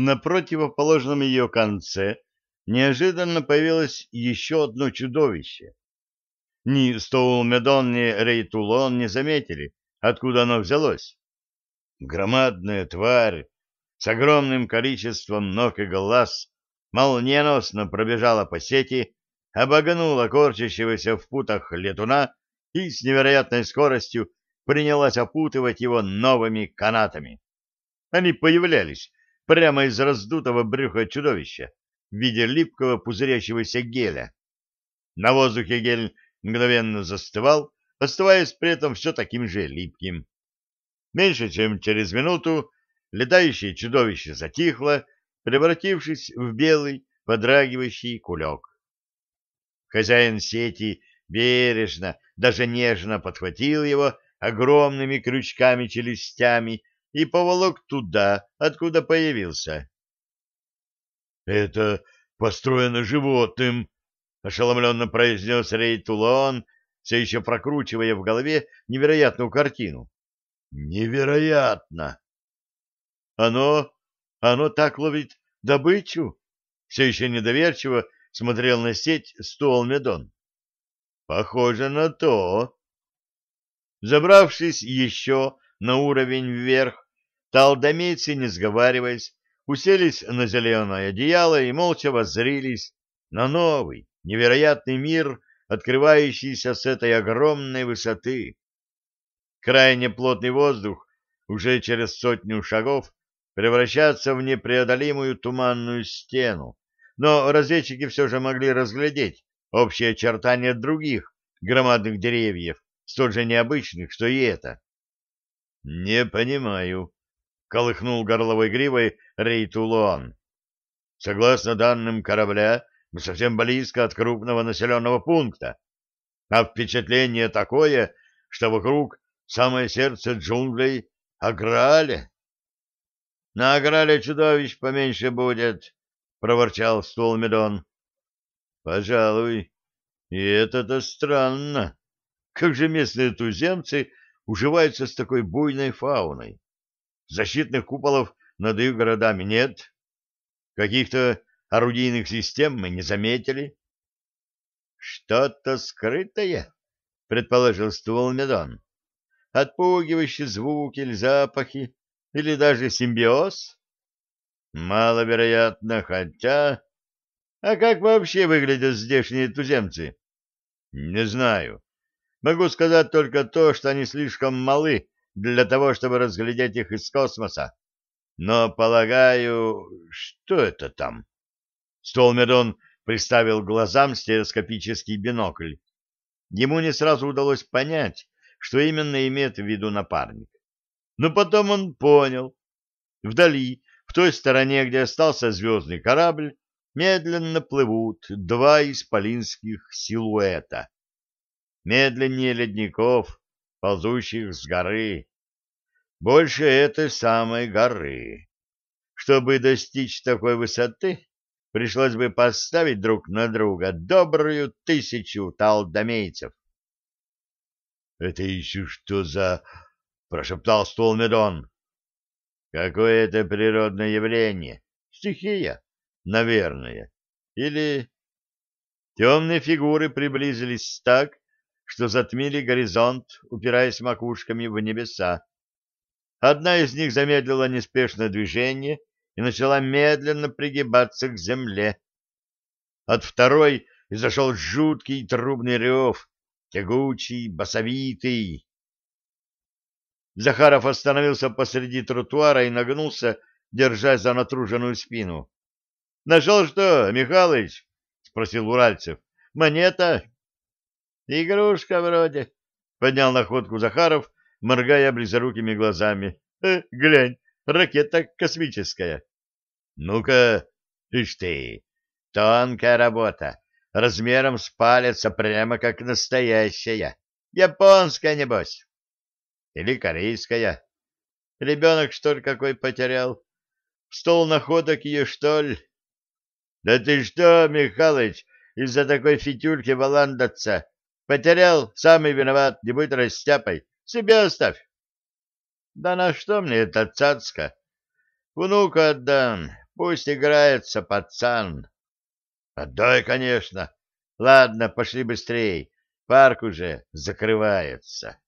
На противоположном ее конце неожиданно появилось еще одно чудовище. Ни Стоулмедон, ни Рейтулон не заметили, откуда оно взялось. Громадная тварь с огромным количеством ног и глаз молниеносно пробежала по сети, обогнула корчащегося в путах летуна и с невероятной скоростью принялась опутывать его новыми канатами. Они появлялись прямо из раздутого брюха чудовища в виде липкого пузырящегося геля. На воздухе гель мгновенно застывал, оставаясь при этом все таким же липким. Меньше чем через минуту летающее чудовище затихло, превратившись в белый подрагивающий кулек. Хозяин сети бережно, даже нежно подхватил его огромными крючками-челюстями и поволок туда, откуда появился. — Это построено животным, — ошеломленно произнес Рейтулон, все еще прокручивая в голове невероятную картину. — Невероятно! — Оно... оно так ловит добычу? Все еще недоверчиво смотрел на сеть Стуол Медон. — Похоже на то. Забравшись еще на уровень вверх, талдомейцы, не сговариваясь, уселись на зеленое одеяло и молча воззрились на новый, невероятный мир, открывающийся с этой огромной высоты. Крайне плотный воздух уже через сотню шагов превращается в непреодолимую туманную стену, но разведчики все же могли разглядеть общие очертания других громадных деревьев, столь же необычных, что и это. — Не понимаю, — колыхнул горловой гривой Рейтулон. — Согласно данным корабля, мы совсем близко от крупного населенного пункта, а впечатление такое, что вокруг самое сердце джунглей — Аграле. — На Аграле чудовищ поменьше будет, — проворчал Столмедон. — Пожалуй. И это-то странно. Как же местные туземцы уживаются с такой буйной фауной? Защитных куполов над их городами нет. Каких-то орудийных систем мы не заметили. — Что-то скрытое, — предположил Стулмедон. — Отпугивающие звуки или запахи, или даже симбиоз? Маловероятно, хотя... А как вообще выглядят здешние туземцы? Не знаю. Могу сказать только то, что они слишком малы для того, чтобы разглядеть их из космоса. Но, полагаю, что это там? Столмедон приставил глазам стереоскопический бинокль. Ему не сразу удалось понять, что именно имеет в виду напарник. Но потом он понял. Вдали, в той стороне, где остался звездный корабль, медленно плывут два исполинских силуэта медленнее ледников, ползущих с горы. Больше этой самой горы. Чтобы достичь такой высоты, пришлось бы поставить друг на друга добрую тысячу талдомейцев. — Это еще что за... — прошептал Столмедон. — Какое-то природное явление. Стихия, наверное. Или... Темные фигуры приблизились так, что затмили горизонт, упираясь макушками в небеса. Одна из них замедлила неспешное движение и начала медленно пригибаться к земле. От второй изошел жуткий трубный рев, тягучий, басовитый. Захаров остановился посреди тротуара и нагнулся, держась за натруженную спину. — Нашел что, Михалыч? — спросил Уральцев. — Монета? Игрушка вроде, — поднял находку Захаров, моргая близорукими глазами. Э, — Глянь, ракета космическая. — Ну-ка, ишь ты, тонкая работа, размером с палец, а прямо как настоящая. Японская, небось. Или корейская. Ребенок, что ли, какой потерял? Стол находок ее, что ли? Да ты что, Михалыч, из-за такой фитюльки валандаться? Потерял, самый виноват, не будь растяпой. Себе оставь. Да на что мне эта цацка? Внука отдам. Пусть играется пацан. Отдай, конечно. Ладно, пошли быстрей. Парк уже закрывается.